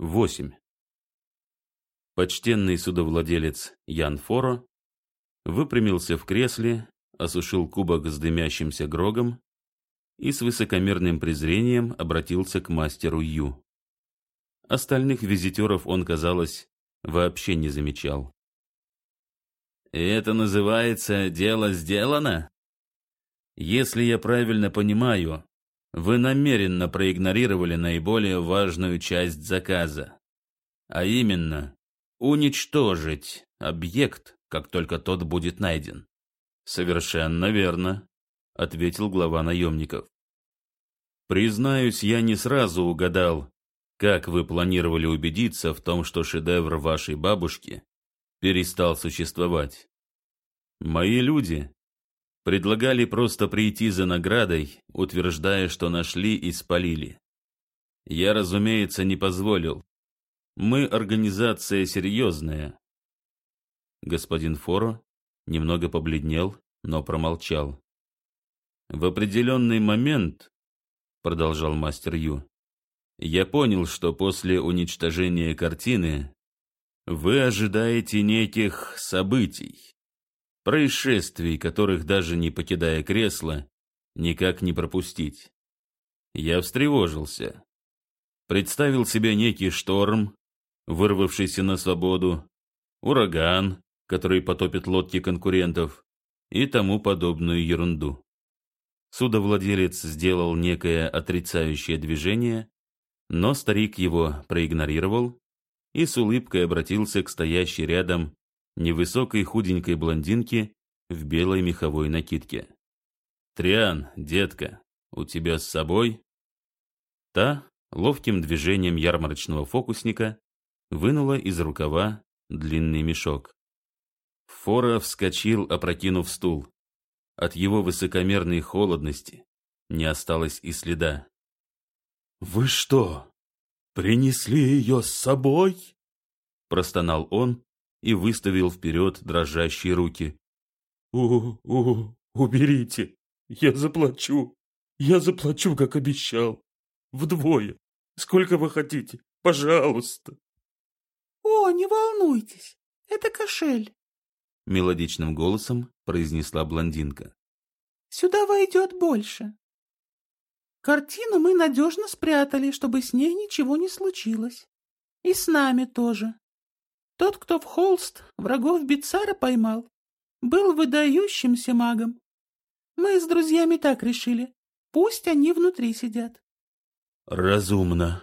8. Почтенный судовладелец Ян Форо выпрямился в кресле, осушил кубок с дымящимся грогом и с высокомерным презрением обратился к мастеру Ю. Остальных визитеров он, казалось, вообще не замечал. «Это называется «дело сделано»?» «Если я правильно понимаю, вы намеренно проигнорировали наиболее важную часть заказа, а именно уничтожить объект, как только тот будет найден. Совершенно верно, ответил глава наемников. Признаюсь, я не сразу угадал, как вы планировали убедиться в том, что шедевр вашей бабушки перестал существовать. Мои люди Предлагали просто прийти за наградой, утверждая, что нашли и спалили. Я, разумеется, не позволил. Мы организация серьезная. Господин Форо немного побледнел, но промолчал. В определенный момент, продолжал мастер Ю, я понял, что после уничтожения картины вы ожидаете неких событий происшествий, которых даже не покидая кресла, никак не пропустить. Я встревожился. Представил себе некий шторм, вырвавшийся на свободу, ураган, который потопит лодки конкурентов и тому подобную ерунду. Судовладелец сделал некое отрицающее движение, но старик его проигнорировал и с улыбкой обратился к стоящей рядом невысокой худенькой блондинки в белой меховой накидке. «Триан, детка, у тебя с собой?» Та, ловким движением ярмарочного фокусника, вынула из рукава длинный мешок. Фора вскочил, опрокинув стул. От его высокомерной холодности не осталось и следа. «Вы что, принесли ее с собой?» Простонал он, и выставил вперед дрожащие руки. «У, у, уберите! Я заплачу! Я заплачу, как обещал! Вдвое! Сколько вы хотите? Пожалуйста!» «О, не волнуйтесь! Это кошель!» Мелодичным голосом произнесла блондинка. «Сюда войдет больше. Картину мы надежно спрятали, чтобы с ней ничего не случилось. И с нами тоже. Тот, кто в холст врагов Бицара поймал, был выдающимся магом. Мы с друзьями так решили. Пусть они внутри сидят. Разумно.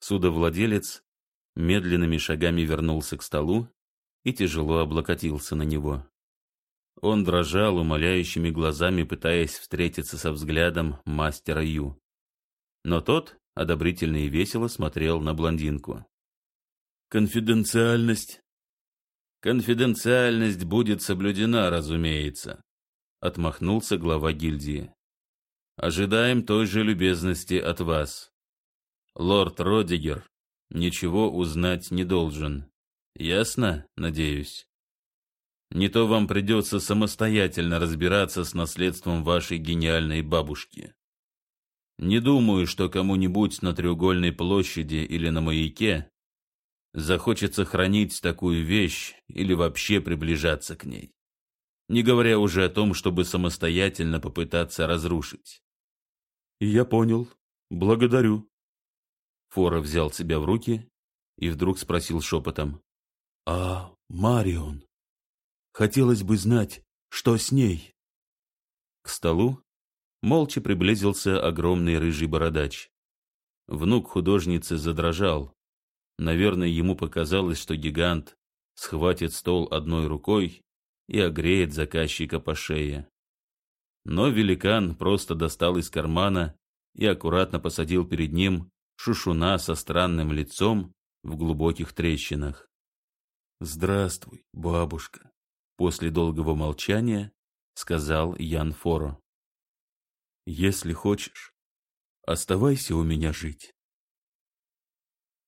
Судовладелец медленными шагами вернулся к столу и тяжело облокотился на него. Он дрожал умоляющими глазами, пытаясь встретиться со взглядом мастера Ю. Но тот одобрительно и весело смотрел на блондинку. Конфиденциальность. Конфиденциальность будет соблюдена, разумеется, отмахнулся глава гильдии. Ожидаем той же любезности от вас. Лорд Родигер ничего узнать не должен. Ясно, надеюсь? Не то вам придется самостоятельно разбираться с наследством вашей гениальной бабушки. Не думаю, что кому-нибудь на треугольной площади или на маяке захочется хранить такую вещь или вообще приближаться к ней. Не говоря уже о том, чтобы самостоятельно попытаться разрушить. «Я понял. Благодарю». Фора взял себя в руки и вдруг спросил шепотом. «А Марион? Хотелось бы знать, что с ней?» К столу молча приблизился огромный рыжий бородач. Внук художницы задрожал, Наверное, ему показалось, что гигант схватит стол одной рукой и огреет заказчика по шее. Но великан просто достал из кармана и аккуратно посадил перед ним шушуна со странным лицом в глубоких трещинах. «Здравствуй, бабушка», — после долгого молчания сказал Ян Форо. «Если хочешь, оставайся у меня жить.